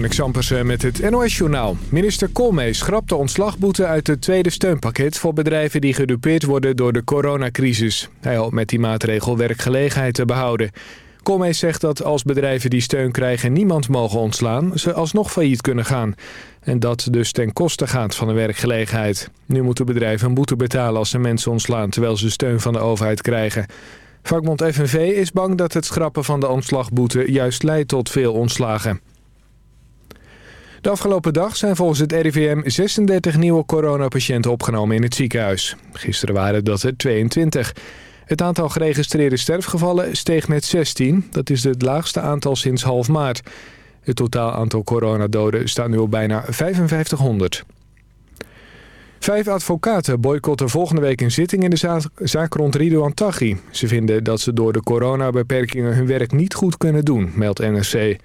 Marnix Ampersen met het NOS-journaal. Minister Koolmees schrapt de ontslagboete uit het tweede steunpakket... voor bedrijven die gedupeerd worden door de coronacrisis. Hij hoopt met die maatregel werkgelegenheid te behouden. Koolmees zegt dat als bedrijven die steun krijgen niemand mogen ontslaan... ze alsnog failliet kunnen gaan. En dat dus ten koste gaat van de werkgelegenheid. Nu moeten bedrijven een boete betalen als ze mensen ontslaan... terwijl ze steun van de overheid krijgen. Vakbond FNV is bang dat het schrappen van de ontslagboete juist leidt tot veel ontslagen. De afgelopen dag zijn volgens het RIVM 36 nieuwe coronapatiënten opgenomen in het ziekenhuis. Gisteren waren dat er 22. Het aantal geregistreerde sterfgevallen steeg met 16. Dat is het laagste aantal sinds half maart. Het totaal aantal coronadoden staat nu op bijna 5500. Vijf advocaten boycotten volgende week een zitting in de zaak rond Ridouan Taghi. Ze vinden dat ze door de coronabeperkingen hun werk niet goed kunnen doen, meldt NRC.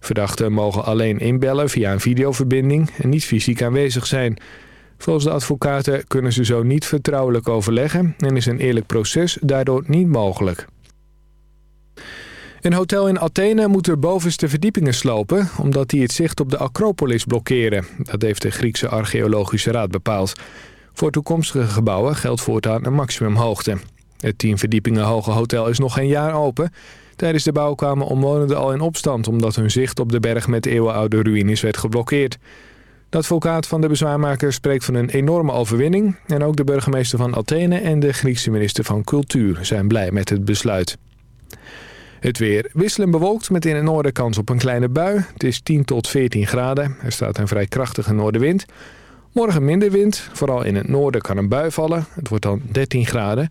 Verdachten mogen alleen inbellen via een videoverbinding en niet fysiek aanwezig zijn. Volgens de advocaten kunnen ze zo niet vertrouwelijk overleggen en is een eerlijk proces daardoor niet mogelijk. Een hotel in Athene moet de bovenste verdiepingen slopen... omdat die het zicht op de Acropolis blokkeren. Dat heeft de Griekse Archeologische Raad bepaald. Voor toekomstige gebouwen geldt voortaan een maximumhoogte. Het tien verdiepingen hoge hotel is nog geen jaar open. Tijdens de bouw kwamen omwonenden al in opstand... omdat hun zicht op de berg met eeuwenoude ruïnes werd geblokkeerd. De advocaat van de bezwaarmaker spreekt van een enorme overwinning... en ook de burgemeester van Athene en de Griekse minister van Cultuur zijn blij met het besluit. Het weer wisselen bewolkt met in het noorden kans op een kleine bui. Het is 10 tot 14 graden. Er staat een vrij krachtige noordenwind. Morgen minder wind. Vooral in het noorden kan een bui vallen. Het wordt dan 13 graden.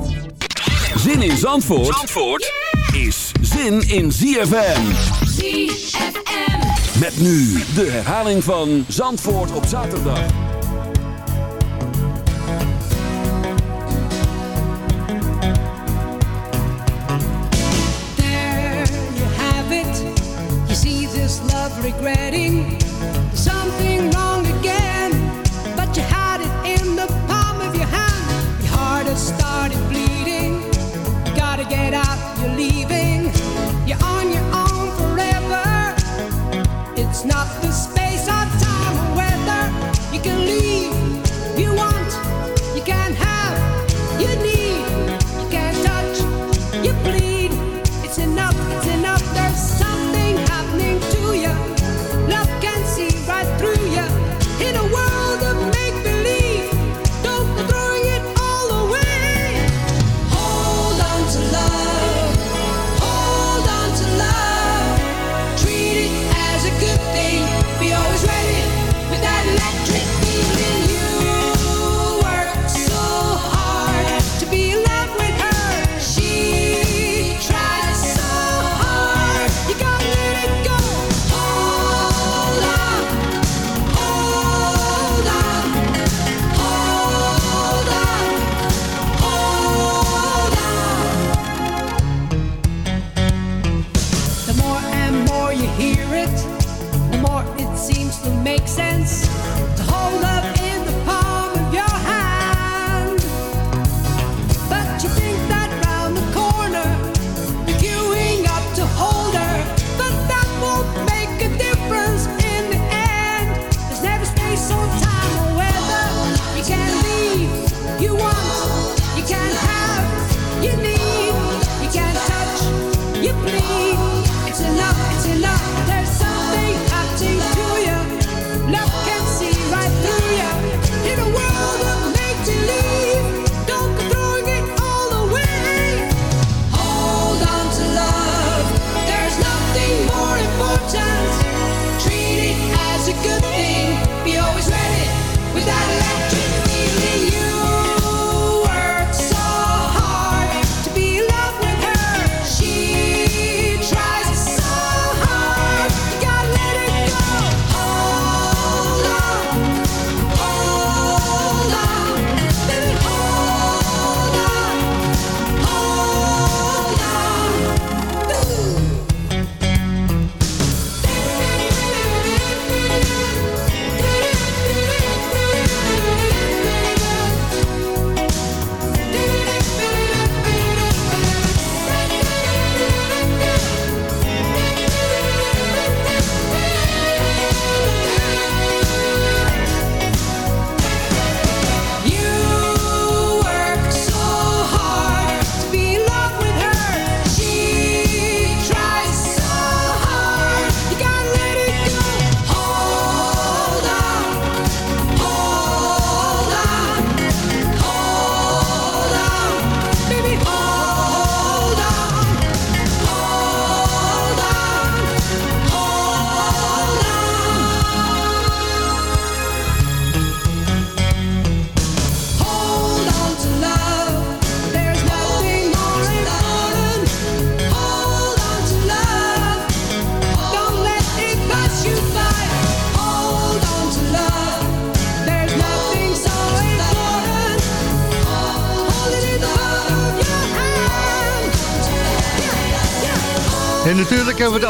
Zin in Zandvoort, Zandvoort is zin in ZFM. ZFM. Met nu de herhaling van Zandvoort op zaterdag. There you have it. You see this love regretting something wrong get out, you're leaving. You're on your own forever. It's not the space or time or weather. You can can't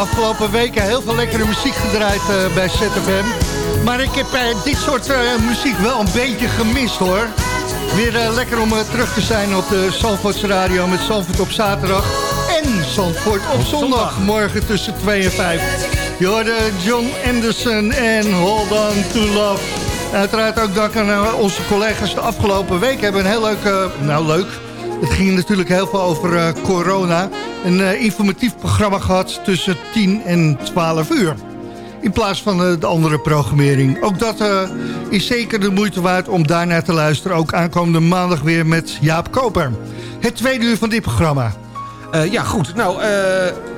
afgelopen weken heel veel lekkere muziek gedraaid eh, bij ZFM. Maar ik heb eh, dit soort eh, muziek wel een beetje gemist hoor. Weer lekker om terug te zijn op de Zandvoorts Radio met Zandvoort op zaterdag. En Zandvoort op zondag, morgen tussen 2 en 5. Je hoorde John Anderson en Hold On To Love. Uiteraard ook dank aan onze collega's de afgelopen week. hebben een heel leuk, nou leuk, het ging natuurlijk heel veel over corona. Een eh, informatief programma gehad tussen 10 en 12 uur. In plaats van eh, de andere programmering. Ook dat eh, is zeker de moeite waard om daarnaar te luisteren. Ook aankomende maandag weer met Jaap Koper. Het tweede uur van dit programma. Ja, goed. Nou,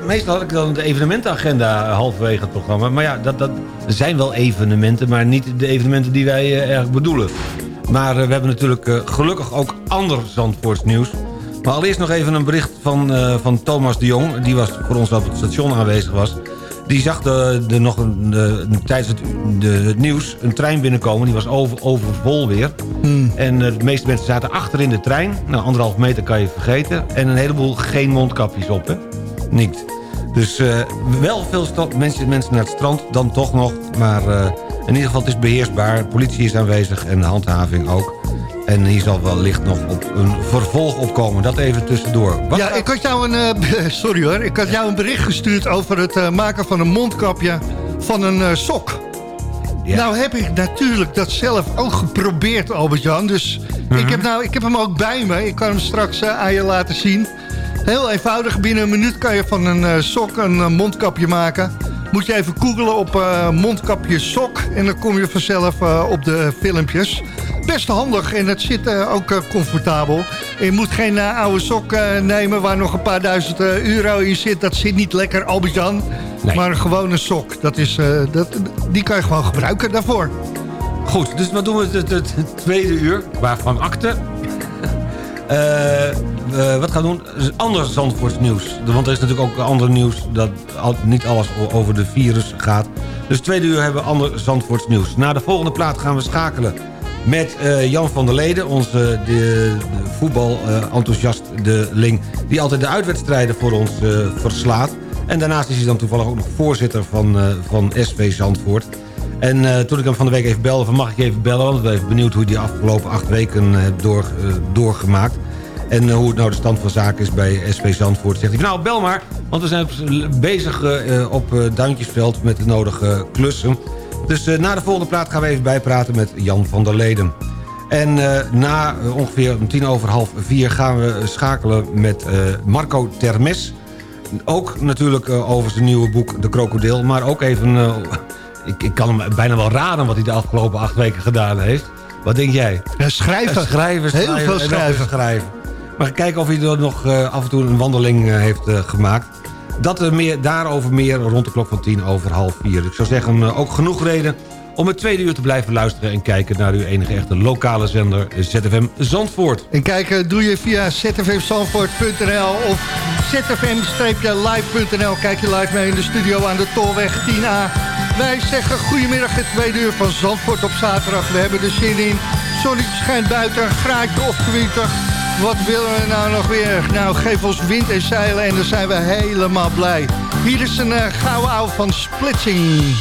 meestal had ik dan de evenementenagenda halverwege het programma. Maar ja, dat, dat, zijn wel evenementen, maar niet de evenementen die wij eigenlijk bedoelen. Maar we hebben natuurlijk gelukkig ook ander Zandvoorts nieuws. Maar allereerst nog even een bericht van, eh, van Thomas de Jong... die was voor ons op het station aanwezig was. Die zag de, de, nog een, de, tijdens het, de, het nieuws een trein binnenkomen. Die was over, overvol weer. En eh, de meeste mensen zaten achter in de trein. Nou, anderhalf meter kan je vergeten. En een heleboel geen mondkapjes op, hè? Niet. Dus eh, wel veel mensen, mensen naar het strand, dan toch nog. Maar in ieder geval, het is beheersbaar. Politie is aanwezig en de handhaving ook. En hier zal wellicht nog op een vervolg opkomen. Dat even tussendoor. Wat ja, gaat- ik had jou een, eh, sorry hoor, ik had jou een bericht gestuurd over het eh, maken van een mondkapje van een eh, sok. Nou heb ik natuurlijk dat zelf ook geprobeerd, Albert-Jan. Dus ik, heb nou, ik heb hem ook bij me. Ik kan hem straks aan je laten zien. Heel eenvoudig, binnen een minuut kan je van een sok een mondkapje maken. Moet je even googlen op mondkapje sok. En dan kom je vanzelf op de filmpjes. Best handig en het zit eh, ook eh, comfortabel. Je moet geen eh, oude sok nemen waar nog een paar duizend euro in zit. Dat zit niet lekker, Albert-Jan. Maar een gewone sok, dat is, dat, die kan je gewoon gebruiken daarvoor. Goed, dus wat doen we het, het, het tweede uur? Waarvan akte? Eh, wat gaan we doen? Ander Zandvoorts nieuws. Want er is natuurlijk ook ander nieuws... dat al- niet alles over de virus gaat. Dus tweede uur hebben we ander Zandvoorts nieuws. Na de volgende plaat gaan we schakelen met eh, Jan van der Leden... onze de, de voetbal-enthousiasteling... die altijd de uitwedstrijden voor ons eh, verslaat. En daarnaast is hij dan toevallig ook nog voorzitter van, eh, van SV Zandvoort... En toen ik hem van de week even belde, van mag ik even bellen... want ik ben benieuwd hoe hij die afgelopen acht weken heeft door, doorgemaakt. En hoe het nou de stand van zaken is bij SV Zandvoort. Zegt hij nou, bel maar, want we zijn bezig op Duintjesveld met de nodige klussen. Dus eh, na de volgende plaat gaan we even bijpraten met Jan van der Leden. En eh, na eh, ongeveer om tien over half vier gaan we schakelen met Marco Termes. Ook natuurlijk over zijn nieuwe boek De Krokodil. Maar ook even... ik, ik kan hem bijna wel raden wat hij de afgelopen acht weken gedaan heeft. Wat denk jij? schrijven. Eh, schrijven, Heel schrijven veel schrijven. schrijven. Maar kijken of hij er nog af en toe een wandeling heeft gemaakt. Dat er meer, daarover meer rond de klok van tien over half vier. Ik zou zeggen, eh, ook genoeg reden om het tweede uur te blijven luisteren... en kijken naar uw enige echte lokale zender ZFM Zandvoort. En kijken doe je via zfmzandvoort.nl of zfm-live.nl. Kijk je live mee in de studio aan de Tolweg 10A. Wij zeggen goedemiddag het tweede uur van Zandvoort op zaterdag. We hebben er zin in. Zonnetje schijnt buiten, graadje of 20. Wat willen we nou nog weer? Nou, geef ons wind en zeilen en dan zijn we helemaal blij. Hier is een uh, gouden oude van Splitsing.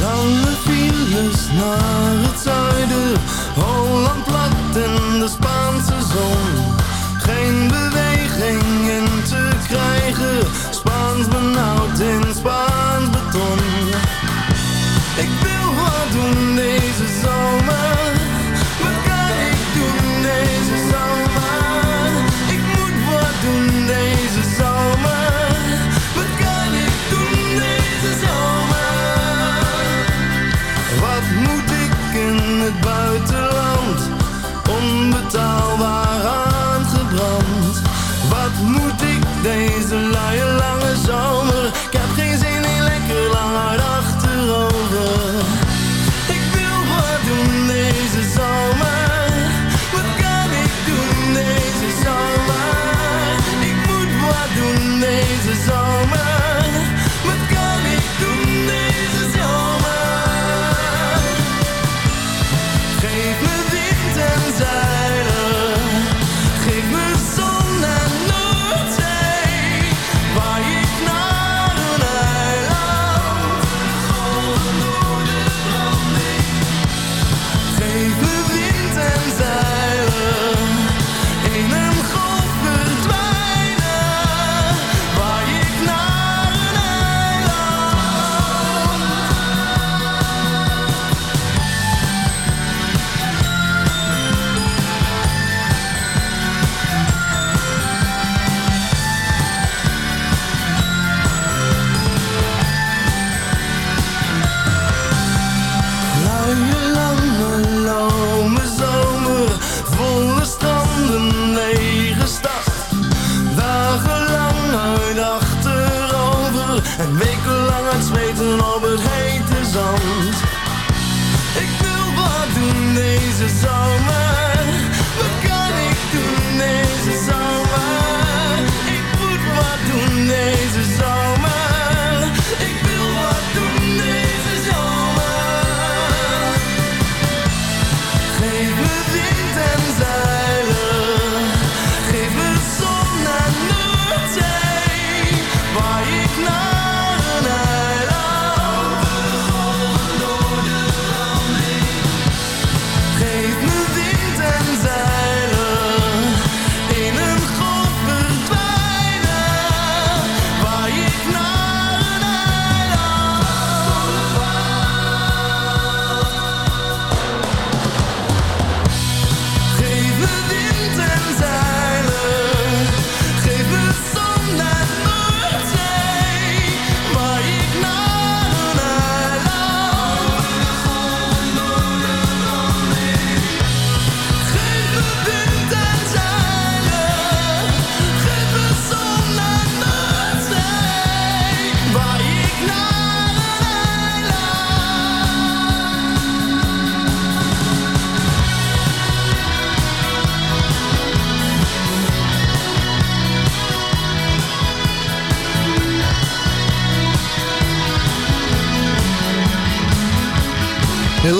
Lange naar het zuiden, Holland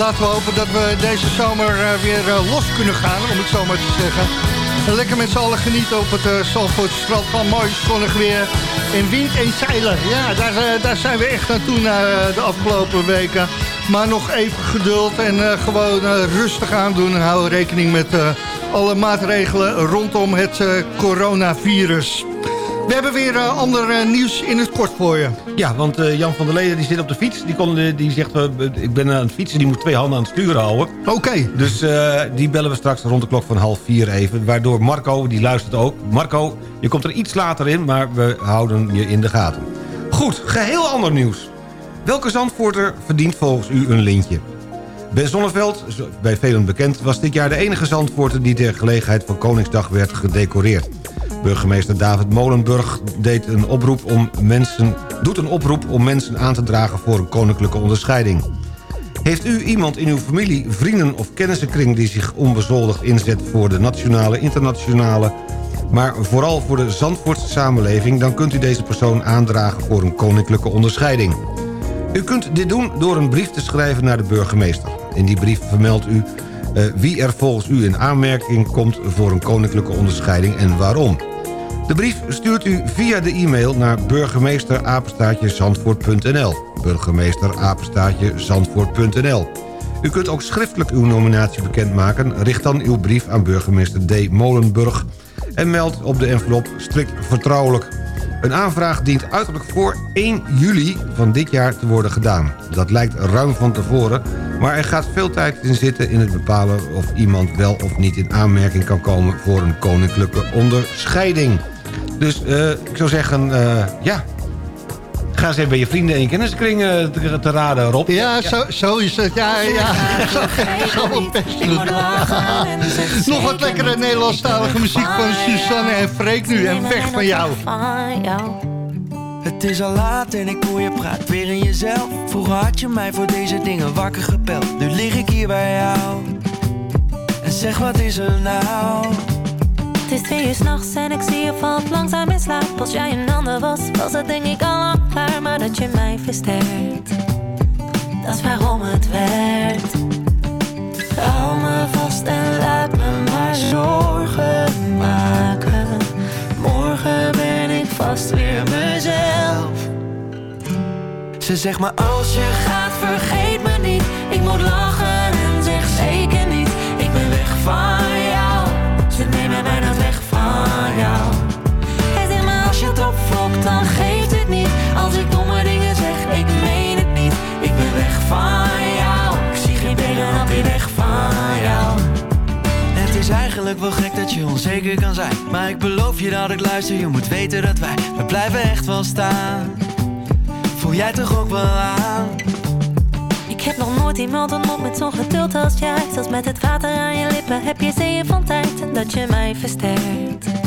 laten we hopen dat we deze zomer eh, weer eh, los kunnen gaan, om het zo maar te zeggen. En lekker met z'n allen genieten op het uh, Zandvoortstrand van mooi zonnig weer. En wind en zeilen, ja, daar, eh, daar zijn we echt naartoe na eh, de afgelopen weken. Maar nog even geduld en eh, gewoon eh, rustig aandoen. En hou rekening met eh, alle maatregelen rondom het eh, coronavirus. We hebben weer uh, ander uh, nieuws in het kort voor je. Ja, want uh, Jan van der Leden die zit op de fiets. Die, kon, die zegt, ik ben aan het fietsen, die moet twee handen aan het sturen houden. Oké. Okay. Dus die bellen we straks rond de klok van half vier even. Waardoor Marco, die luistert ook. Marco, je komt er iets later in, maar we houden je in de gaten. Goed, geheel ander nieuws. Welke Zandvoorter verdient volgens u een lintje? Ben Zonneveld, bij velen bekend, was dit jaar de enige Zandvoorter... die ter gelegenheid van Koningsdag werd gedecoreerd. Burgemeester David Molenburg deed een oproep om mensen, doet een oproep om mensen aan te dragen voor een koninklijke onderscheiding. Heeft u iemand in uw familie, vrienden of kennissenkring... die zich onbezoldigd inzet voor de nationale, internationale... maar vooral voor de Zandvoortse samenleving... dan kunt u deze persoon aandragen voor een koninklijke onderscheiding. U kunt dit doen door een brief te schrijven naar de burgemeester. In die brief vermeldt u uh, wie er volgens u in aanmerking komt voor een koninklijke onderscheiding en waarom. De brief stuurt u via de e-mail naar burgemeesterapenstaatjezandvoort.nl burgemeesterapenstaatjezandvoort.nl U kunt ook schriftelijk uw nominatie bekendmaken. Richt dan uw brief aan burgemeester D. Molenburg... en meld op de envelop strikt vertrouwelijk. Een aanvraag dient uiterlijk voor 1 juli van dit jaar te worden gedaan. Dat lijkt ruim van tevoren, maar er gaat veel tijd in zitten... in het bepalen of iemand wel of niet in aanmerking kan komen... voor een koninklijke onderscheiding. Dus uh, ik zou zeggen, uh, ja... Ga eens even bij je vrienden en je kenniskring uh, te, te, raden, Rob. Ja, ja. Zo, zo, is het. Ja, ja. Zo, zo Nog wat lekkere Nederlandstalige muziek van Suzanne en Freek nu. En weg van jou. Het is al laat en ik hoor je praat weer in jezelf. Vroeger had je mij voor deze dingen wakker gepeld. Nu lig ik hier bij jou. En zeg, wat is er nou? Het is twee uur s'nachts en ik zie je valt langzaam in slaap. Als jij een ander was, was het denk ik al lang klaar. Maar dat je mij versterkt, dat is waarom het werkt. Hou me vast en laat me maar zorgen maken. Morgen ben ik vast weer mezelf. Ze zegt maar als je gaat, vergeet me niet. Ik moet lachen en zeg zeker niet. Ik ben weg van. Jou. Hij zegt maar als je het opvlokt, dan geeft het niet. Als ik domme dingen zeg, ik meen het niet. Ik ben weg van jou. Ik zie geen dan weer weg van jou. Het is eigenlijk wel gek dat je onzeker kan zijn. Maar ik beloof je dat ik luister, je moet weten dat wij, we blijven echt wel staan. Voel jij toch ook wel aan? Ik heb nog nooit iemand ontmoet met zo'n geduld als jij. Zelfs met het water aan je lippen heb je zeeën van tijd. Dat je mij versterkt.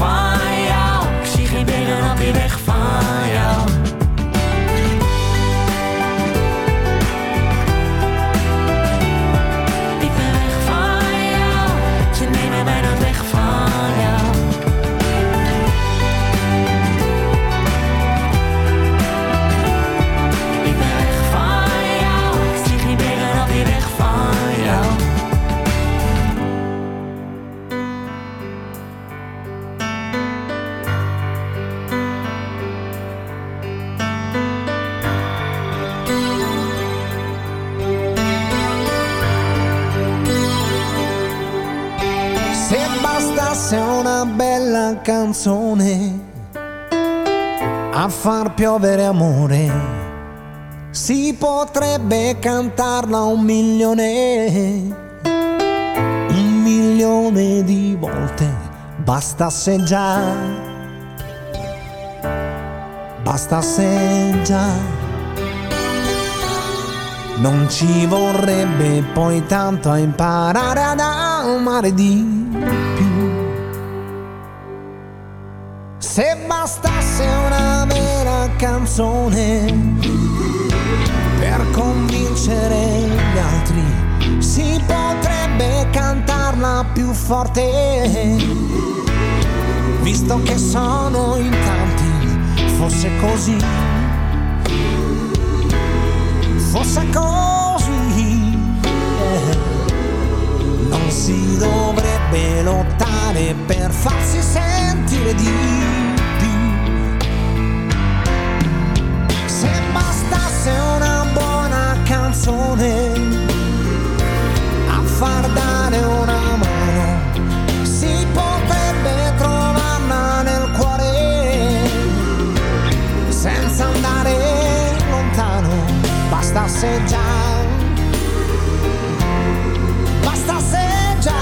Ben canzone a far piovere amore, si potrebbe cantarla un milione, un milione di volte, bastasse già, bastasse già. Non ci vorrebbe poi tanto a imparare ad amare di Se bastasse una vera canzone per convincere gli altri, si potrebbe cantarla più forte. visto che sono in tanti, fosse così, fosse così, eh. non si dovrebbe lottare per farsi sentire di Se bastasse una buona canzone a far dare una mano, si potrebbe trovarla nel cuore senza andare lontano. Bastasse già, bastasse già,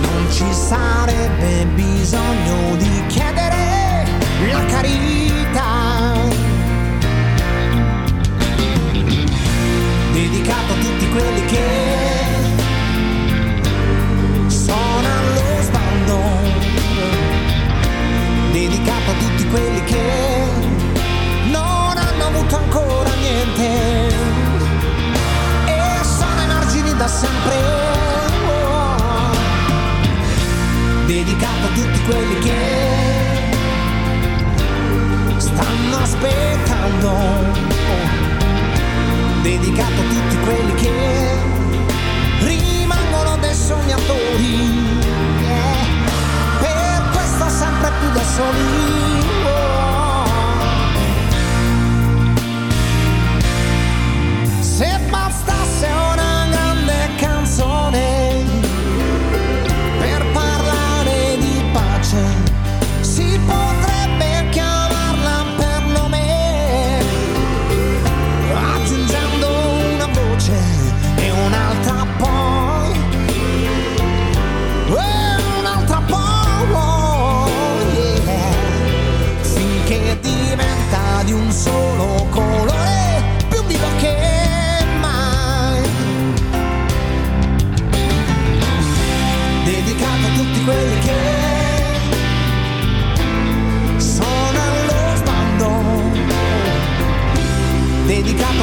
non ci sarebbe bisogno di chiedere la carità. dedicato a tutti quelli che sono allo sbando, dedicato a tutti quelli che non hanno avuto ancora niente e sono ai margini da sempre. Dedicato a tutti quelli che aspettando. Dedicato a tutti quelli che rimangono dei sognatori, eh, per questo sempre più da soli.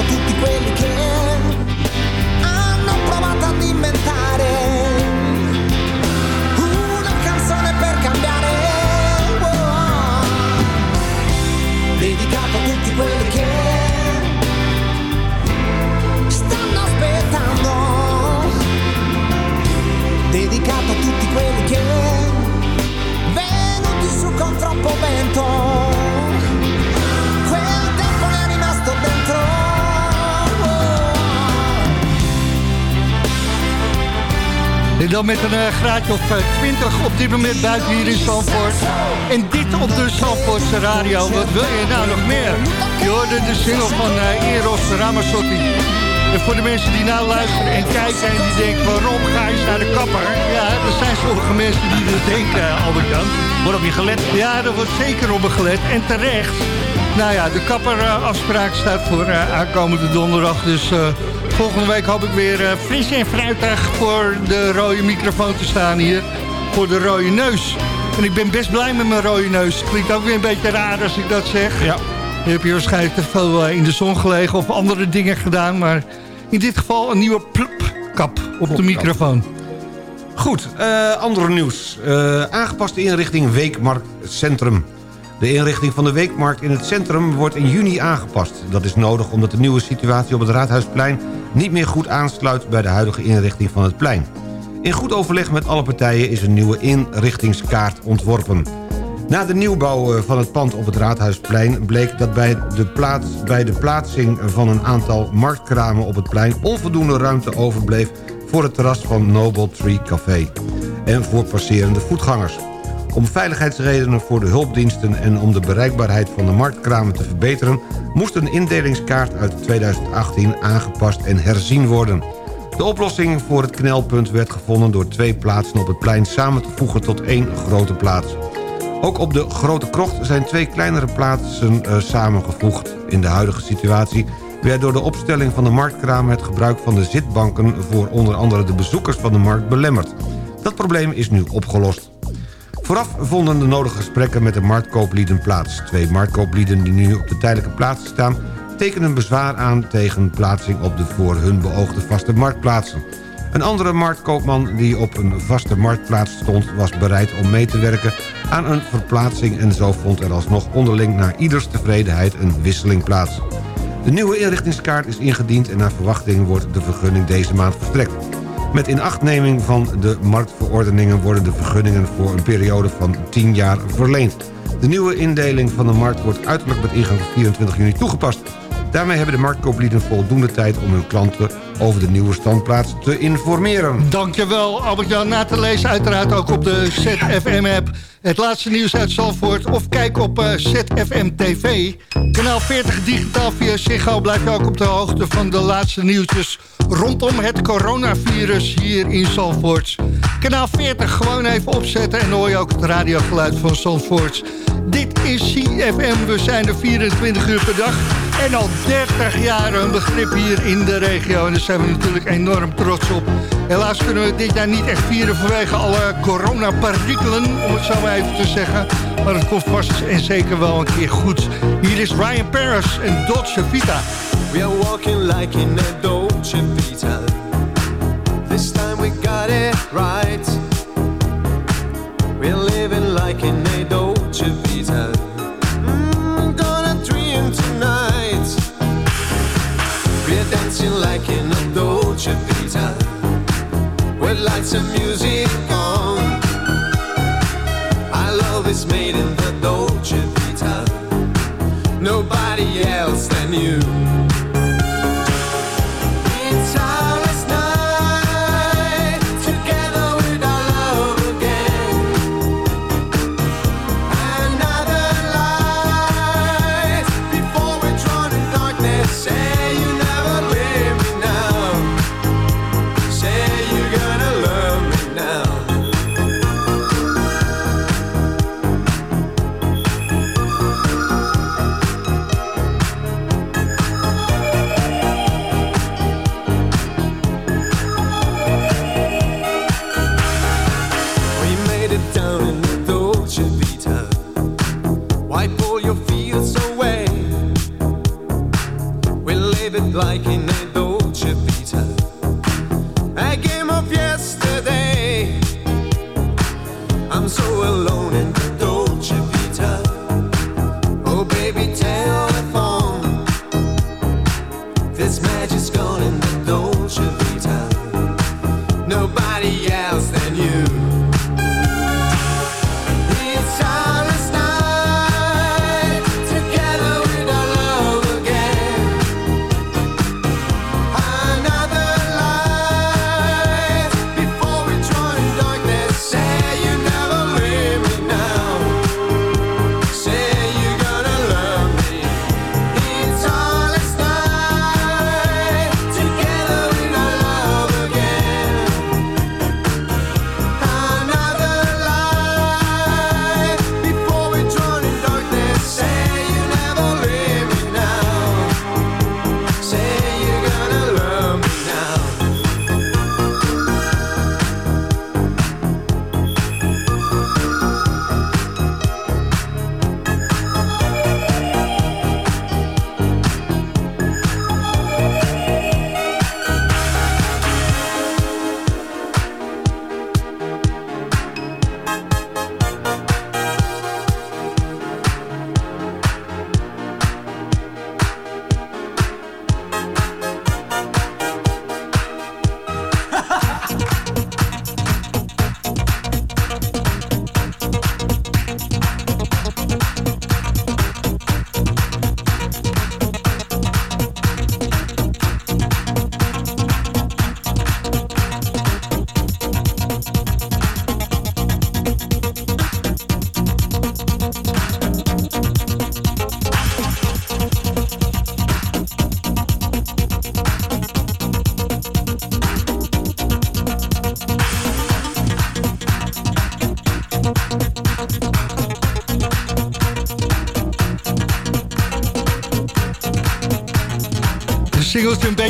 Tutti quelli che hanno provato ad inventare una canzone per cambiare. Oh. Dedicato a tutti quelli che stanno aspettando. Dedicato a tutti quelli che venuti su con troppo vento En dan met een eh, graadje of eh, 20 op dit moment buiten hier in Zandvoort. En dit op de Zandvoortse radio. Wat wil je nou nog meer? Je hoorde de single van eh, Eros Ramazzotti. En voor de mensen die nou luisteren en kijken en die denken... waarom ga je naar de kapper? Ja, er zijn sommige mensen die dat denken, eh, Albert-Jan. Wordt op je gelet? Ja, er wordt zeker op me gelet. En terecht. Nou ja, de kapperafspraak staat voor eh, aankomende donderdag. Dus eh, volgende week hoop ik weer eh, fris en fruitig voor de rode microfoon te staan hier. Voor de rode neus. En ik ben best blij met mijn rode neus. Klinkt ook weer een beetje raar als ik dat zeg. Ja. Dan heb je waarschijnlijk te veel eh, in de zon gelegen of andere dingen gedaan. Maar in dit geval een nieuwe plupkap op de microfoon. Goed, eh, andere nieuws. Eh, aangepaste inrichting Weekmarkt Centrum. De inrichting van de Weekmarkt in het centrum wordt in juni aangepast. Dat is nodig omdat de nieuwe situatie op het Raadhuisplein... niet meer goed aansluit bij de huidige inrichting van het plein. In goed overleg met alle partijen is een nieuwe inrichtingskaart ontworpen. Na de nieuwbouw eh, van het pand op het Raadhuisplein... bleek dat bij de, plaats, bij de plaatsing van een aantal marktkramen op het plein... onvoldoende ruimte overbleef voor het terras van Noble Tree Café... en voor passerende voetgangers. Om veiligheidsredenen voor de hulpdiensten en om de bereikbaarheid van de marktkramen te verbeteren... moest een indelingskaart uit 2018 aangepast en herzien worden. De oplossing voor het knelpunt werd gevonden door twee plaatsen op het plein samen te voegen tot één grote plaats. Ook op de Grote Krocht zijn twee kleinere plaatsen eh, samengevoegd. In de huidige situatie werd door de opstelling van de marktkramen... het gebruik van de zitbanken voor onder andere de bezoekers van de markt belemmerd. Dat probleem is nu opgelost. Vooraf vonden de nodige gesprekken met de marktkooplieden plaats. Twee marktkooplieden die nu op de tijdelijke plaatsen staan... tekenen bezwaar aan tegen plaatsing op de voor hun beoogde vaste marktplaatsen. Een andere marktkoopman die op een vaste marktplaats stond... was bereid om mee te werken aan een verplaatsing... en zo vond er alsnog onderling naar ieders tevredenheid een wisseling plaats. De nieuwe inrichtingskaart is ingediend en naar verwachting wordt de vergunning deze maand verstrekt. Met inachtneming van de marktverordeningen worden de vergunningen voor een periode van 10 jaar verleend. De nieuwe indeling van de markt wordt uiterlijk met ingang van 24 juni toegepast. Daarmee hebben de marktkooplieden voldoende tijd om hun klanten over de nieuwe standplaats te informeren. Dankjewel Albert-Jan. Na te lezen uiteraard ook op de ZFM-app. Het laatste nieuws uit Zalvoort. Of kijk op uh, ZFM TV. Kanaal 40 digitaal via Ziggo. Blijf je ook op de hoogte van de laatste nieuwtjes rondom het coronavirus hier in Zalvoort. Kanaal 40 gewoon even opzetten en hoor je ook het radiogeluid van Zalvoort. Dit is CFM, we zijn er 24 uur per dag. En al 30 jaar een begrip hier in de regio. En daar zijn we natuurlijk enorm trots op. Helaas kunnen we dit jaar niet echt vieren vanwege alle coronaparikelen, om het zo maar even te zeggen. Maar het komt vast en zeker wel een keer goed. Hier is Ryan Paris en Dolce Vita. We are walking like in a Dolce Vita. This time we got it right. Like in a Dolce Vita. With lights and music on. Our love is made in the Dolce Vita. Nobody else than you.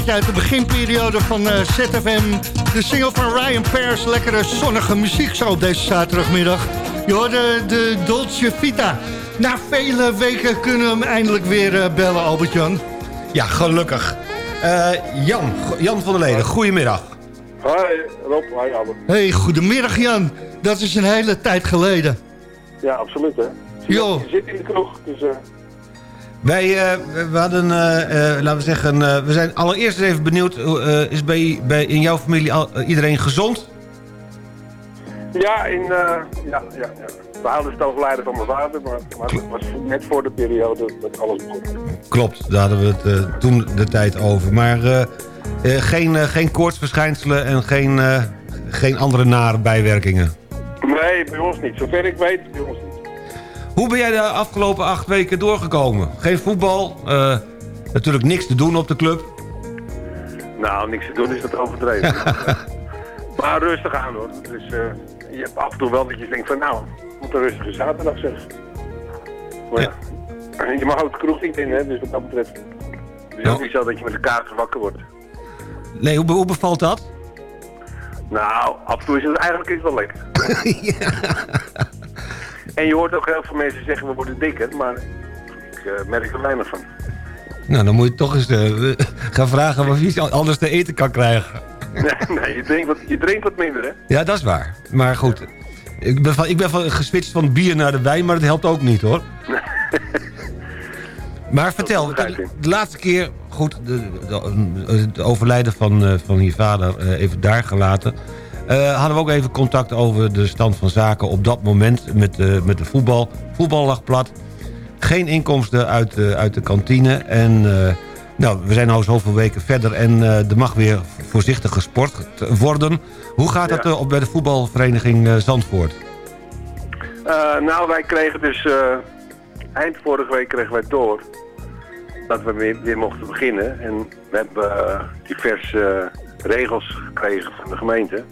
Uit de beginperiode van eh, ZFM. De single van Ryan Pers. Lekkere zonnige muziek zo op deze zaterdagmiddag. Je hoorde de Dolce Vita. Na vele weken kunnen we hem eindelijk weer eh, bellen, Albert-Jan. Ja, gelukkig. Eh, Jan, Jan van der Leden, goedemiddag. Hoi Rob, hoi Albert. Hey, goedemiddag Jan. Dat is een hele tijd geleden. Ja, absoluut hè. Jo. Je zit in de kroeg, dus... eh, Wij eh, we hadden, eh, eh, laten we zeggen, we zijn allereerst even benieuwd... is bij, bij, in jouw familie al, iedereen gezond? ja, in, ja, ja, ja. We het overlijden van mijn vader, maar, maar het was net voor de periode dat alles begon. Klopt, daar hadden we het toen de tijd over. Maar geen, geen koortsverschijnselen en geen, geen andere nare bijwerkingen. Nee, bij ons niet. Zover ik weet, bij ons niet. Hoe ben jij de afgelopen acht weken doorgekomen? Geen voetbal, eh, natuurlijk niks te doen op de club. Nou, niks te doen is dat overdreven. maar rustig aan hoor. Dus je hebt af en toe wel dat je denkt van nou, wat een rustige zaterdag zeg. Maar ja. Je mag ook de kroeg niet in, hè, dus wat dat betreft. Het is ook niet zo dat je met de kaart wakker wordt. Nee, hoe, hoe bevalt dat? Nou, af en toe is het eigenlijk het wel lekker. En je hoort ook heel veel mensen zeggen we worden dikker, maar ik eh, merk er weinig van. Nou, dan moet je toch eens eh, gaan vragen of je iets anders te eten kan krijgen. Nee, nee je, drinkt wat, je drinkt wat minder, hè? Ja, dat is waar. Maar goed, ik ben, van, ik ben van, geswitcht van bier naar de wijn, maar dat helpt ook niet hoor. Maar vertel, de, de laatste keer, goed, de, de- het overlijden van, eh, van je vader even daar gelaten. Eh, hadden we ook even contact over de stand van zaken op dat moment met, eh, met de voetbal. Voetbal lag plat. Geen inkomsten uit, de- uit de kantine. En eh, nou, we zijn al zoveel weken verder en eh, er mag weer voorzichtig gesport worden. Hoe gaat dat Ja. eh, op bij de voetbalvereniging eh, Zandvoort? Eh, nou, wij kregen dus eh, eind vorige week kregen wij door dat we weer, weer mochten beginnen. En we hebben eh, diverse eh, regels gekregen van de gemeente.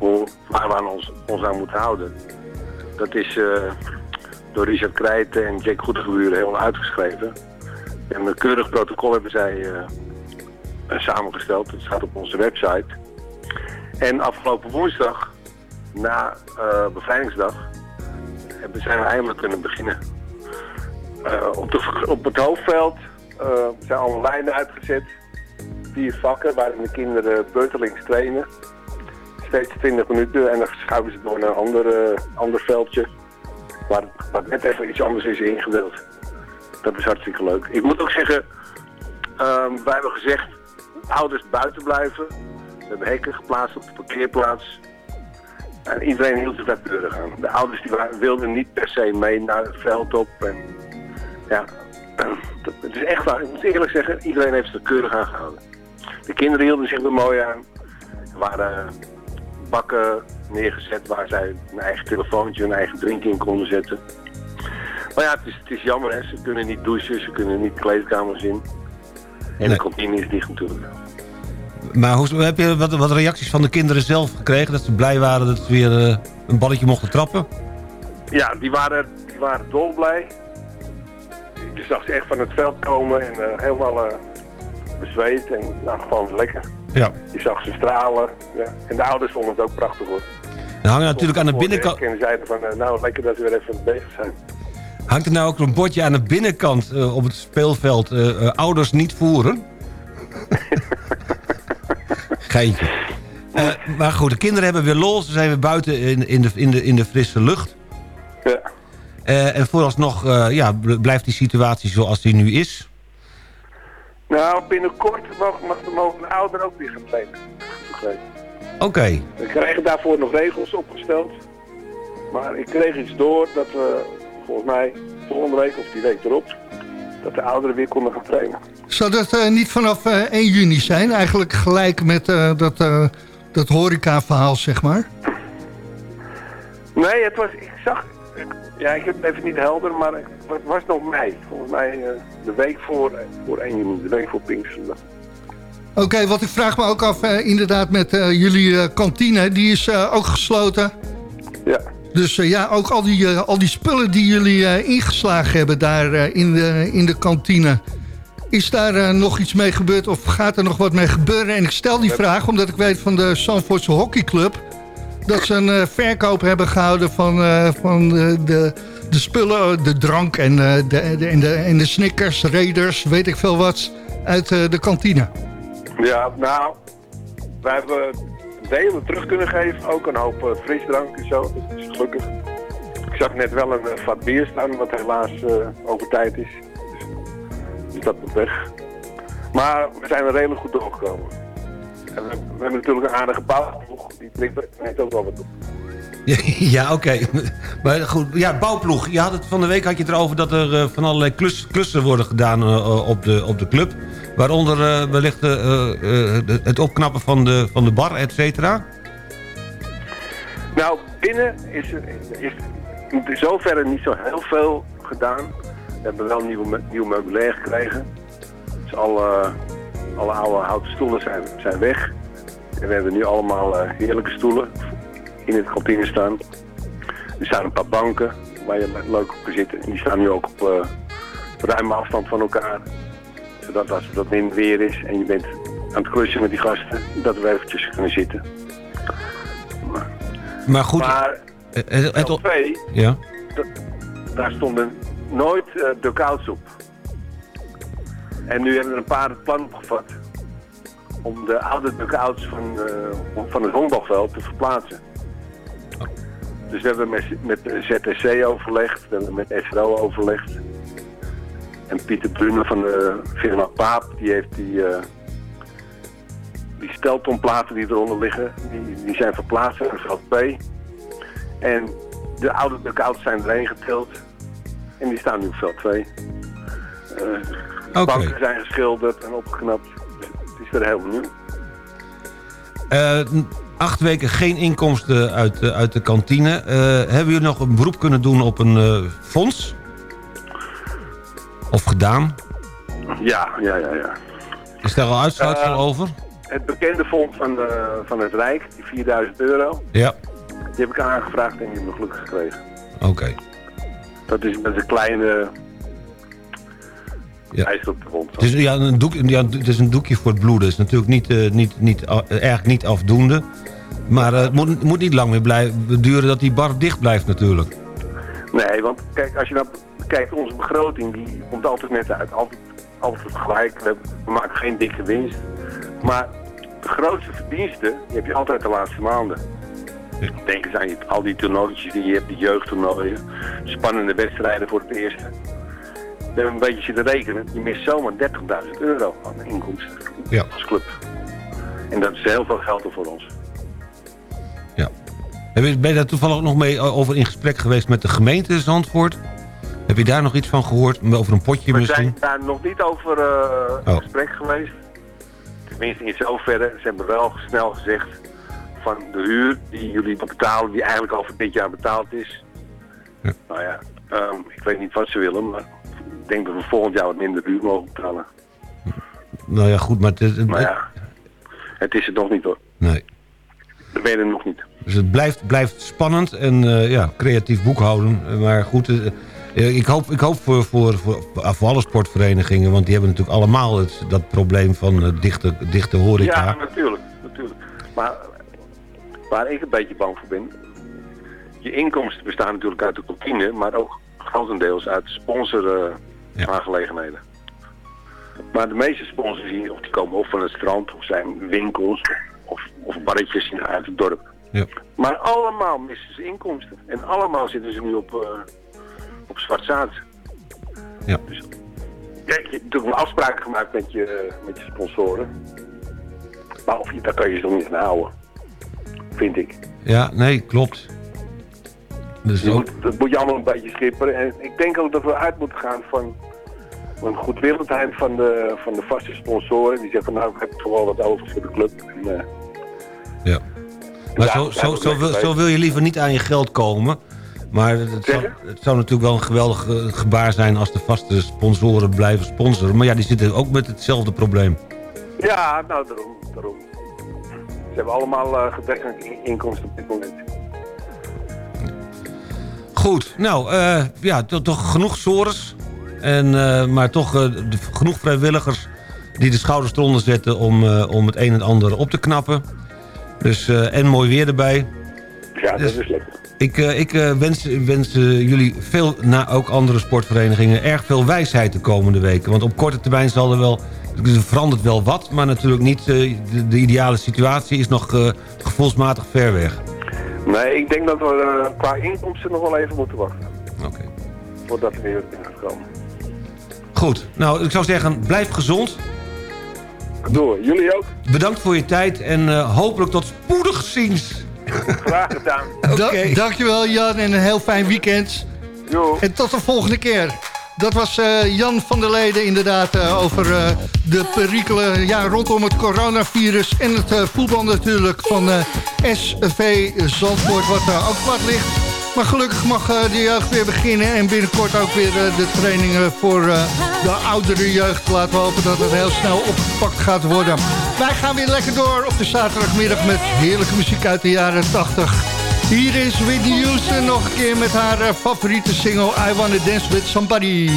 Waar we aan ons, ons aan moeten houden. Dat is eh, door Richard Krijten en Jack Goedegeburen helemaal uitgeschreven. En een keurig protocol hebben zij eh, samengesteld. Dat staat op onze website. En afgelopen woensdag, na eh bevrijdingsdag, hebben, zijn we eindelijk kunnen beginnen. Op, de, op het hoofdveld zijn alle lijnen uitgezet. Vier vakken waarin de kinderen beurtelings trainen. Steeds 20 minuten en dan schuiven ze door naar een ander, eh, ander veldje. Waar, waar net even iets anders is ingedeeld. Dat is hartstikke leuk. Ik moet ook zeggen, ehm, wij hebben gezegd, ouders buiten blijven. We hebben hekken geplaatst op de parkeerplaats. En iedereen hield zich daar keurig aan. De ouders die waren, wilden niet per se mee naar het veld op. En, ja, het is echt waar. Ik moet eerlijk zeggen, iedereen heeft zich keurig aan gehouden. De kinderen hielden zich er mooi aan. Waren bakken neergezet waar zij een eigen telefoontje, een eigen drink in konden zetten. Maar ja, het is, het is jammer hè. Ze kunnen niet douchen, ze kunnen niet kleedkamers in. En de kantine is dicht natuurlijk. Maar hoe, heb je wat, wat reacties van de kinderen zelf gekregen? Dat ze blij waren dat ze weer eh, een balletje mochten trappen? Ja, die waren, die waren dolblij. Je zag ze echt van het veld komen en eh, helemaal eh, bezweet en nou, gewoon lekker. Ja. Je zag ze stralen. Ja. En de ouders vonden het ook prachtig hoor. Dan hangt natuurlijk aan de binnenkant... En zeiden van, eh, nou lekker dat we weer even bezig zijn. Hangt er nou ook een bordje aan de binnenkant eh, op het speelveld... eh, ouders niet voeren? Geintje. Maar goed, de kinderen hebben weer lol. Ze zijn weer buiten in, in, de, in, de, in de frisse lucht. Ja. En vooralsnog ja, bl- blijft die situatie zoals die nu is. Nou, binnenkort mag, mag de mogen de ouder ook weer gaan trainen. Oké. We krijgen daarvoor nog regels opgesteld. Maar ik kreeg iets door dat we volgens mij volgende week of die week erop... dat de ouderen weer konden gaan trainen. Zou dat eh, niet vanaf eh, 1 juni zijn? Eigenlijk gelijk met eh, dat, eh dat horeca-verhaal, zeg maar. Nee, het was, ik zag, ja, ik heb het even niet helder, maar het was nog mei. Volgens mij eh, de week voor, voor 1 juni, de week voor Pinksterdag. Oké, wat ik vraag me ook af, eh, inderdaad, met eh, jullie eh, kantine, die is eh, ook gesloten. Ja. Dus eh, ja, ook al die, eh, al die spullen die jullie eh, ingeslagen hebben daar eh, in, de, in de kantine. Is daar eh, nog iets mee gebeurd of gaat er nog wat mee gebeuren? En ik stel die vraag omdat ik weet van de Zandvoortse hockeyclub... dat ze een eh, verkoop hebben gehouden van, eh, van de, de, de spullen, de drank en, eh, de, de, en, de, en de Snickers, Raiders, weet ik veel wat, uit eh, de kantine. Ja, nou, wij hebben delen terug kunnen geven. Ook een hoop eh, frisdrank en zo. Dat is gelukkig. Ik zag net wel een eh, vat bier staan, wat helaas eh, over tijd is. Dus dat moet weg. Maar we zijn er redelijk goed doorgekomen. We, we hebben natuurlijk een aardige bouwploeg. Die net ook wel wat op. Ja, oké. Maar goed, ja, bouwploeg. Je had het, van de week had je het erover dat er eh, van allerlei klus, klussen worden gedaan eh, eh, op, de, op de club. Waaronder wellicht de- het opknappen van de, van de bar, et cetera. Nou, binnen is, is in zoverre niet zo heel veel gedaan. We hebben wel nieuw, nieuw meubilair gekregen. Dus alle, alle oude houten stoelen zijn, zijn weg. En we hebben nu allemaal eh, heerlijke stoelen in het kantine staan. Er staan een paar banken waar je leuk op kan zitten. En die staan nu ook op eh, ruime afstand van elkaar. Zodat als het wat minder weer is en je bent aan het klussen met die gasten, dat we eventjes kunnen zitten. Maar goed, Maar eh, het, het, L2, ja. daar stonden nooit uh, duckouts op. En nu hebben we een paar het plan opgevat om de oude duckouts van, eh, van het honkbalveld te verplaatsen. Dus we hebben met, met ZTC overlegd, we hebben met SRO overlegd. En Pieter Brunner van de firma Paap, die heeft die, eh die steltonplaten die eronder liggen, die, die zijn verplaatst naar veld 2. En de oude duckouts zijn erheen getild. En die staan nu op veld 2. Eh Oké. banken zijn geschilderd en opgeknapt. Het is er helemaal nieuw. Eh, acht weken geen inkomsten uit, de- uit de kantine. Eh, hebben jullie nog een beroep kunnen doen op een eh, fonds? Of gedaan? Ja, ja, ja, ja. Is daar al uitsluitsel Eh, over? Het bekende fonds van, de, van het Rijk, die 4000 euro, Ja, die heb ik aangevraagd en die heb ik gelukkig gekregen. oké. Dat is met een kleine Ja. ijs op de wond. Is, ja, een doek, ja, het is een doekje voor het bloeden. Het is natuurlijk niet, eh, niet, niet, eh, eigenlijk niet afdoende. Maar eh, het moet, moet niet lang meer blijven duren dat die bar dicht blijft natuurlijk. Nee, want kijk, als je nou kijkt, onze begroting die komt altijd net uit. Altijd, altijd gelijk. We, maken geen dikke winst. Maar de grootste verdiensten die heb je altijd de laatste maanden. Denk eens aan je, al die toernooitjes die je hebt, die jeugdtoernooien. Spannende wedstrijden voor het eerst. We hebben een beetje zitten rekenen. Je mist zomaar 30.000 euro aan inkomsten Ja. als club. En dat is heel veel geld voor ons. Je- Ben je daar toevallig nog mee over in gesprek geweest met de gemeente Zandvoort? Heb je daar nog iets van gehoord? Over een potje We misschien? zijn daar nog niet over eh, in Oh. gesprek geweest. Tenminste in zoverre. Ze hebben wel snel gezegd van de huur die jullie betalen, die eigenlijk al voor dit jaar betaald is. Nou ja, ehm, ik weet niet wat ze willen, maar denk dat we volgend jaar wat minder huur mogen betalen. Nou ja, goed, maar het, het- Maar ja, het is het nog niet hoor. nee. We weten het nog niet. Dus het blijft, blijft spannend en eh, ja, creatief boekhouden. Maar goed, eh, eh, ik hoop, ik hoop voor, voor, voor, voor alle sportverenigingen... want die hebben natuurlijk allemaal het, dat probleem van eh, dichte, dichte horeca. Ja, natuurlijk, natuurlijk. Maar waar ik een beetje bang voor ben... Je inkomsten bestaan natuurlijk uit de kantine, maar ook grotendeels uit sponsoraangelegenheden. Maar de meeste sponsors hier, of die komen of van het strand, of zijn winkels, of, of barretjes in- uit het dorp. Ja. Maar allemaal missen ze inkomsten. En allemaal zitten ze nu op, eh, op zwart zaad. Ja. Dus, kijk, je hebt natuurlijk wel afspraken gemaakt met je, met je sponsoren. Maar of je, daar kan je ze nog niet aan houden. Vind ik. Ja, nee, klopt. Dus Je ook, moet, dat moet je allemaal een beetje schipperen. En ik denk ook dat we uit moeten gaan van een goedwillendheid van de, van de vaste sponsoren. Die zeggen, nou, ik heb toch wel wat over voor de club. En, eh, ja. Maar Ja, zo, zo, zo, wil, bij. zo wil je liever niet aan je geld komen. Maar het zou, het zou natuurlijk wel een geweldig eh, gebaar zijn... als de vaste sponsoren blijven sponsoren. Maar ja, die zitten ook met hetzelfde probleem. ja, nou, daarom. daarom. Ze hebben allemaal uh, gedekte in- inkomsten op dit moment. Goed, nou, ja, to- toch genoeg sores. En, eh, maar toch eh, genoeg vrijwilligers die de schouders eronder zetten... om, eh, om het een en ander op te knappen. Dus, en mooi weer erbij. Ja, Dus- dat is lekker. Ik, ik wens, wens jullie veel, na ook andere sportverenigingen... erg veel wijsheid de komende weken. Want op korte termijn zal er wel er verandert wel wat, maar natuurlijk niet... de, de ideale situatie is nog eh, gevoelsmatig ver weg. Nee, ik denk dat we eh, qua inkomsten nog wel even moeten wachten. Oké. Voordat er weer binnen gaat komen. Goed, nou, ik zou zeggen, blijf gezond. Door, jullie ook. Bedankt voor je tijd en eh, hopelijk tot spoedig ziens. Graag gedaan. Da- dankjewel Jan en een heel fijn weekend. En tot de volgende keer. Dat was eh, Jan van der Leden inderdaad eh, over eh, de perikelen ja, rondom het coronavirus... en het eh, voetbal natuurlijk van eh, SV Zandvoort wat daar ook plat ligt. Maar gelukkig mag eh, de jeugd weer beginnen en binnenkort ook weer eh, de trainingen voor eh, de oudere jeugd. Laten we hopen dat het heel snel opgepakt gaat worden. Wij gaan weer lekker door op de zaterdagmiddag met heerlijke muziek uit de jaren 80. Hier is Whitney Houston nog een keer met haar favoriete single I Wanna Dance With Somebody.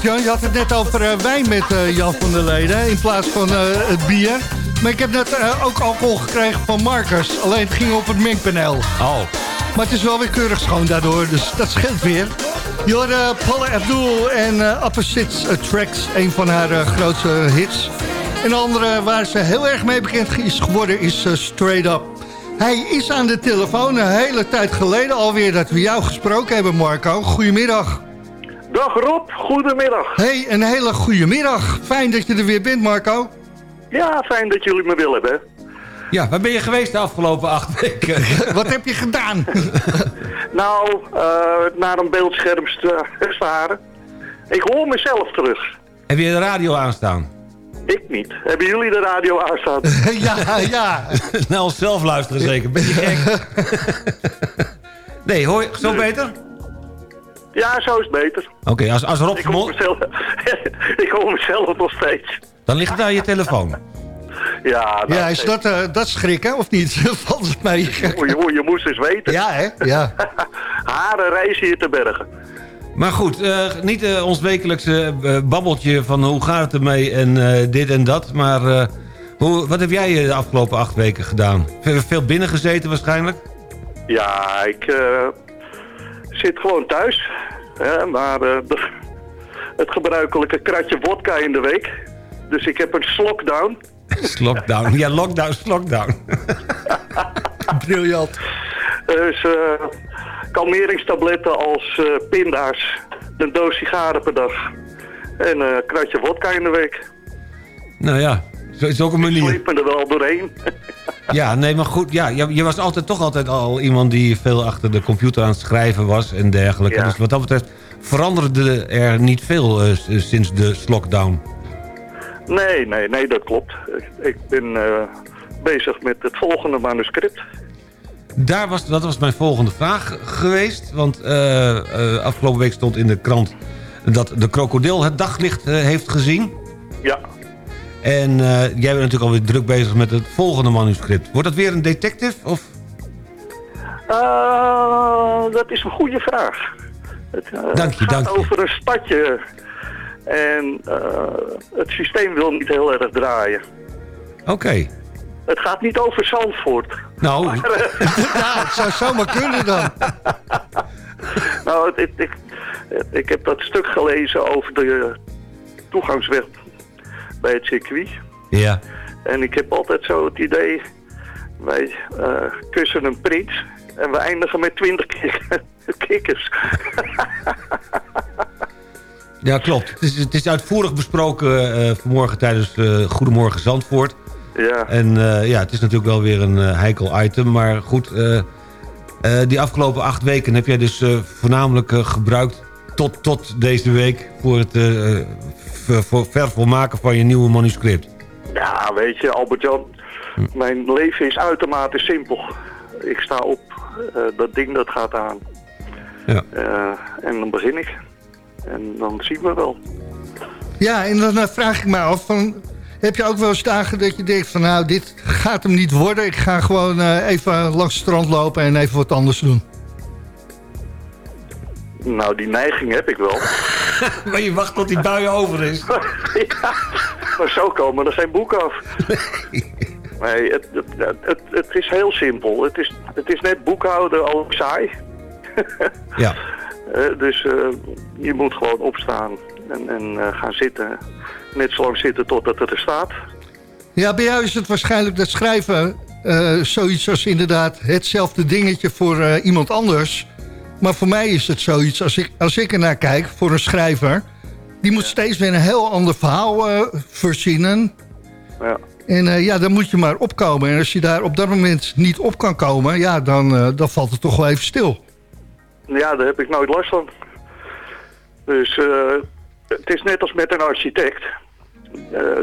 Albert-Jan, je had het net over eh, wijn met eh, Jan van der Leden... in plaats van eh, het bier. Maar ik heb net eh, ook alcohol gekregen van Marcus. Alleen het ging op het mengpaneel. Oh. Maar het is wel weer keurig schoon daardoor, dus dat scheelt weer. Je hoorde Paula Abdul en eh Opposites Attracts, een van haar eh, grootste hits. En de andere waar ze heel erg mee bekend is geworden is Straight Up. Hij is aan de telefoon, een hele tijd geleden alweer dat we jou gesproken hebben, Marco. Goedemiddag. Dag Rob, goedemiddag. Hey, een hele goede middag. Fijn dat je er weer bent, Marco. Ja, fijn dat jullie me willen hebben. Ja, waar ben je geweest de afgelopen acht weken? Wat heb je gedaan? Nou, eh, naar een beeldscherm st- staren. Ik hoor mezelf terug. Heb je de radio aanstaan? Ik niet. Hebben jullie de radio aanstaan? ja, ja. Naar onszelf luisteren zeker. Ben je gek? nee, hoor je zo beter? Ja, zo is het beter. Oké, als, als Rob Ik hoor, mezelf, ik hoor mezelf nog steeds. Dan ligt het aan je telefoon. Ja, nou, Ja, is dat, eh, dat schrikken, of niet? Valt het mee? je, je, je moest eens weten. Ja, hè? Ja. Haren reizen hier te bergen. Maar goed, eh, niet eh, ons wekelijkse eh, babbeltje van hoe gaat het ermee en eh, dit en dat. Maar eh, hoe, wat heb jij de afgelopen acht weken gedaan? Ve- Veel binnen gezeten waarschijnlijk? Ja, ik eh, zit gewoon thuis. Hè, maar eh, de- het gebruikelijke kratje vodka in de week. Dus ik heb een slokdown. Lockdown. Ja, lockdown is lockdown. Briljant. Dus eh, kalmeringstabletten als eh, pinda's, een doos sigaren per dag en eh, een kratje wodka in de week. Nou ja, zo is ook een manier. Ik er wel doorheen. Ja, nee, maar goed. Ja, je, je was altijd, toch altijd al iemand die veel achter de computer aan het schrijven was en dergelijke. Ja. Dus wat dat betreft veranderde er niet veel eh, s- sinds de lockdown. Nee, nee, nee, dat klopt. Ik, ben eh, bezig met het volgende manuscript. Daar was, dat was mijn volgende vraag geweest. Want eh, eh, afgelopen week stond in de krant dat de krokodil het daglicht eh, heeft gezien. Ja. En eh, jij bent natuurlijk alweer druk bezig met het volgende manuscript. Wordt dat weer een detective? Of? Eh, dat is een goede vraag. Het, eh, Dank je, het gaat dank je. over een stadje. En eh, het systeem wil niet heel erg draaien. Oké. Het gaat niet over Zandvoort. Nou, Maar, Ja, het zou zomaar kunnen dan. nou, het- het- ik, ik heb dat stuk gelezen over de toegangsweg bij het circuit. ja. En ik heb altijd zo het idee, wij eh, kussen een prins en we eindigen met twintig kikkers. Ja, klopt. Het is, het is uitvoerig besproken eh, vanmorgen tijdens eh, Goedemorgen Zandvoort. Ja. En ja, het is natuurlijk wel weer een heikel item. Maar goed, die afgelopen acht weken heb jij dus voornamelijk gebruikt... Tot, tot deze week voor het eh, eh, ver- vervolmaken van je nieuwe manuscript. Ja, weet je, Albert-Jan, mijn leven is uitermate simpel. Ik sta op, eh, dat ding dat gaat aan. Ja. Eh, en dan begin ik. En dan zien we wel. Ja, en dan vraag ik me af, van, heb je ook wel eens dagen dat je denkt van... nou, dit gaat hem niet worden. Ik ga gewoon eh, even langs het strand lopen en even wat anders doen. Nou, die neiging heb ik wel. maar je wacht tot die bui over is. ja, maar zo komen er geen boeken af. Nee, het, het, het, het is heel simpel. Het is, het is net boekhouden ook saai. Ja. Eh, dus eh, je moet gewoon opstaan en, en eh, gaan zitten. Net zo lang zitten totdat het er staat. Ja, bij jou is het waarschijnlijk dat schrijven... zoiets als inderdaad hetzelfde dingetje voor iemand anders. Maar voor mij is het zoiets, als ik, als ik ernaar kijk, voor een schrijver... die moet steeds weer een heel ander verhaal eh, verzinnen. Ja. En eh, ja, dan moet je maar opkomen. En als je daar op dat moment niet op kan komen... ja, dan, eh, dan valt het toch wel even stil. Ja, daar heb ik nooit last van. Dus het is net als met een architect.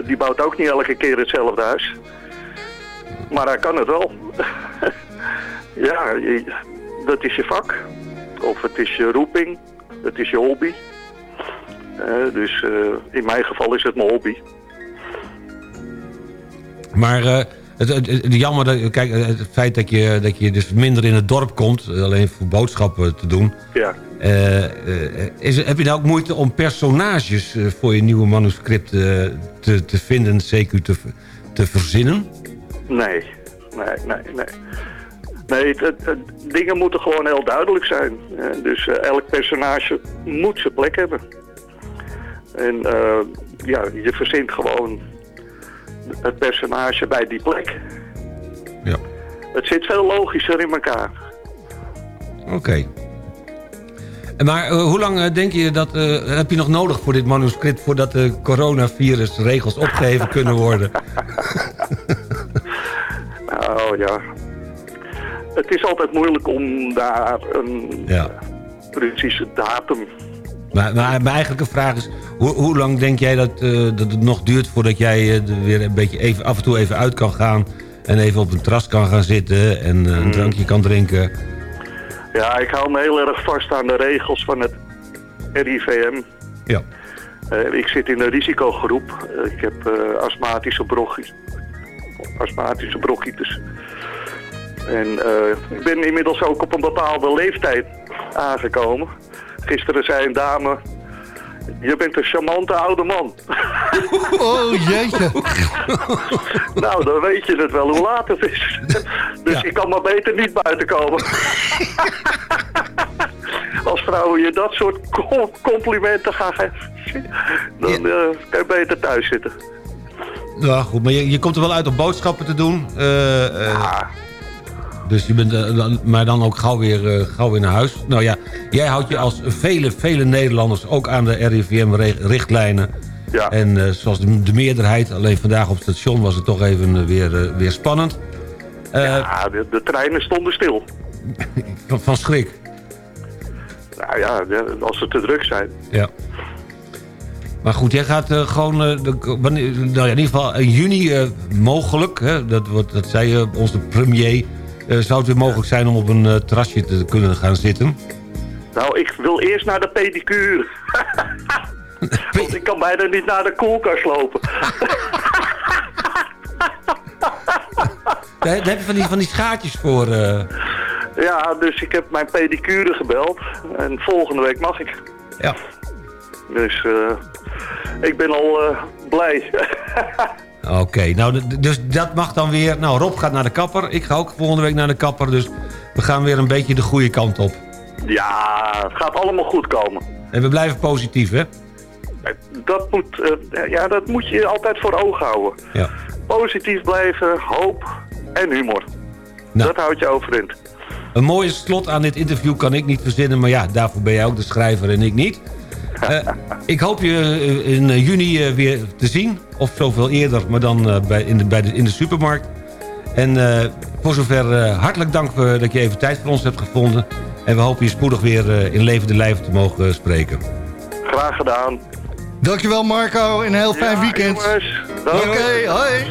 Die bouwt ook niet elke keer hetzelfde huis. Maar hij kan het wel. ja, dat is je vak. Of het is je roeping. Het is je hobby. Eh, dus eh, in mijn geval is het mijn hobby. Maar eh, het, het, het- jammer, dat, kijk, eh, het feit dat je, dat je dus minder in het dorp komt... eh, alleen voor boodschappen te doen... Ja. eh, eh, is, heb je nou ook moeite om personages eh, voor je nieuwe manuscript eh, te, te vinden... CQ te, te verzinnen? Nee, nee, nee, nee. Nee, het, het- het- dingen moeten gewoon heel duidelijk zijn. Dus eh, elk personage moet zijn plek hebben. En eh, ja, je verzint gewoon het personage bij die plek. Ja. Het zit veel logischer in elkaar. Oké. Maar eh, hoe lang denk je dat heb je nog nodig voor dit manuscript... voordat de coronavirusregels opgeheven kunnen worden? Nou ja, het is altijd moeilijk om daar een Ja. precieze datum... Maar, maar mijn eigenlijke vraag is... Hoe, hoe lang denk jij dat, eh, dat het nog duurt voordat jij eh, er weer een beetje even, af en toe even uit kan gaan... en even op een terras kan gaan zitten en eh, een drankje kan drinken? Ja, ik hou me heel erg vast aan de regels van het RIVM. Ja. Ik zit in een risicogroep. Ik heb astmatische bronchitis. Astmatische bronchitis. En eh, ik ben inmiddels ook op een bepaalde leeftijd aangekomen. Gisteren zei een dame... Je bent een charmante oude man. Oh, jeetje. nou, dan weet je het wel hoe laat het is. dus ik kan maar beter niet buiten komen. Als vrouwen je dat soort com- complimenten gaan geven... dan eh, kan je beter thuis zitten. Ja, goed, maar je, je komt er wel uit om boodschappen te doen. Eh, Dus je bent eh, dan, maar dan ook gauw weer, eh, gauw weer naar huis. Nou ja, jij houdt je als vele, vele Nederlanders ook aan de RIVM-richtlijnen. Ja. En eh, zoals de, de meerderheid, alleen vandaag op het station was het toch even weer, weer spannend. Ja, de, de treinen stonden stil. van, van schrik. Nou ja, als ze te druk zijn. Ja. Maar goed, jij gaat gewoon, de, wanneer, nou ja, in ieder geval in juni mogelijk, hè, dat, wordt, dat zei onze premier, zou het weer mogelijk zijn om op een eh, terrasje te kunnen gaan zitten. Nou, ik wil eerst naar de pedicure. Want ik kan bijna niet naar de koelkast lopen. Daar, heb je van die, van die schaartjes voor. eh. Ja, dus ik heb mijn pedicure gebeld. En volgende week mag ik. Ja. Dus eh, ik ben al eh, blij. Oké, nou, dus dat mag dan weer. Nou, Rob gaat naar de kapper. Ik ga ook volgende week naar de kapper. Dus we gaan weer een beetje de goede kant op. ja, het gaat allemaal goed komen. En we blijven positief, hè? Dat moet, eh, ja, dat moet je altijd voor ogen houden. Ja. Positief blijven, hoop en humor. Nou. Dat houdt je overeind. Een mooie slot aan dit interview kan ik niet verzinnen. Maar ja, daarvoor ben jij ook de schrijver en ik niet. Eh, ik hoop je eh, in eh, juni weer te zien. Of zoveel eerder, maar dan bij, in, de, bij de, in de supermarkt. En eh, voor zover eh, hartelijk dank dat je even tijd voor ons hebt gevonden. En we hopen je spoedig weer eh, in levende lijven te mogen spreken. Graag gedaan. Dankjewel Marco en een heel fijn weekend. Dag. Oké, hoi.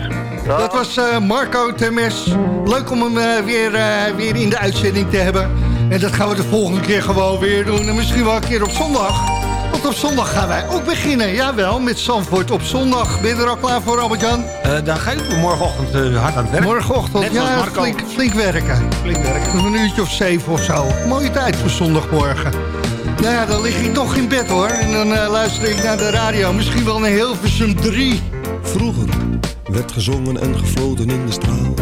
Dat was eh, Marco Temes. Leuk om hem weer, weer in de uitzending te hebben. En dat gaan we de volgende keer gewoon weer doen. En misschien wel een keer op zondag. Op zondag gaan wij ook beginnen. Jawel, met Zandvoort op zondag. Ben je er al klaar voor, Albert-Jan? Eh daar ga je morgenochtend eh, hard aan het werk. Morgenochtend, Net ja, flink, flink werken. Flink werken. Een uurtje of zeven of zo. Mooie tijd voor zondagmorgen. Nou ja, dan lig ik toch in bed hoor. En dan eh, luister ik naar de radio. Misschien wel naar Hilversum 3. Vroeger werd gezongen en gefloten in de straat.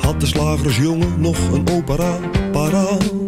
Had de slagersjongen nog een opera paraat.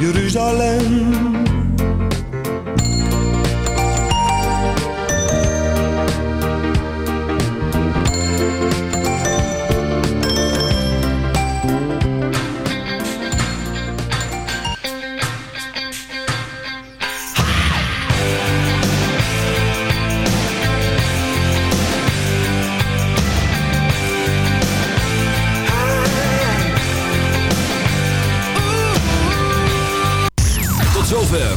Jeruzalem.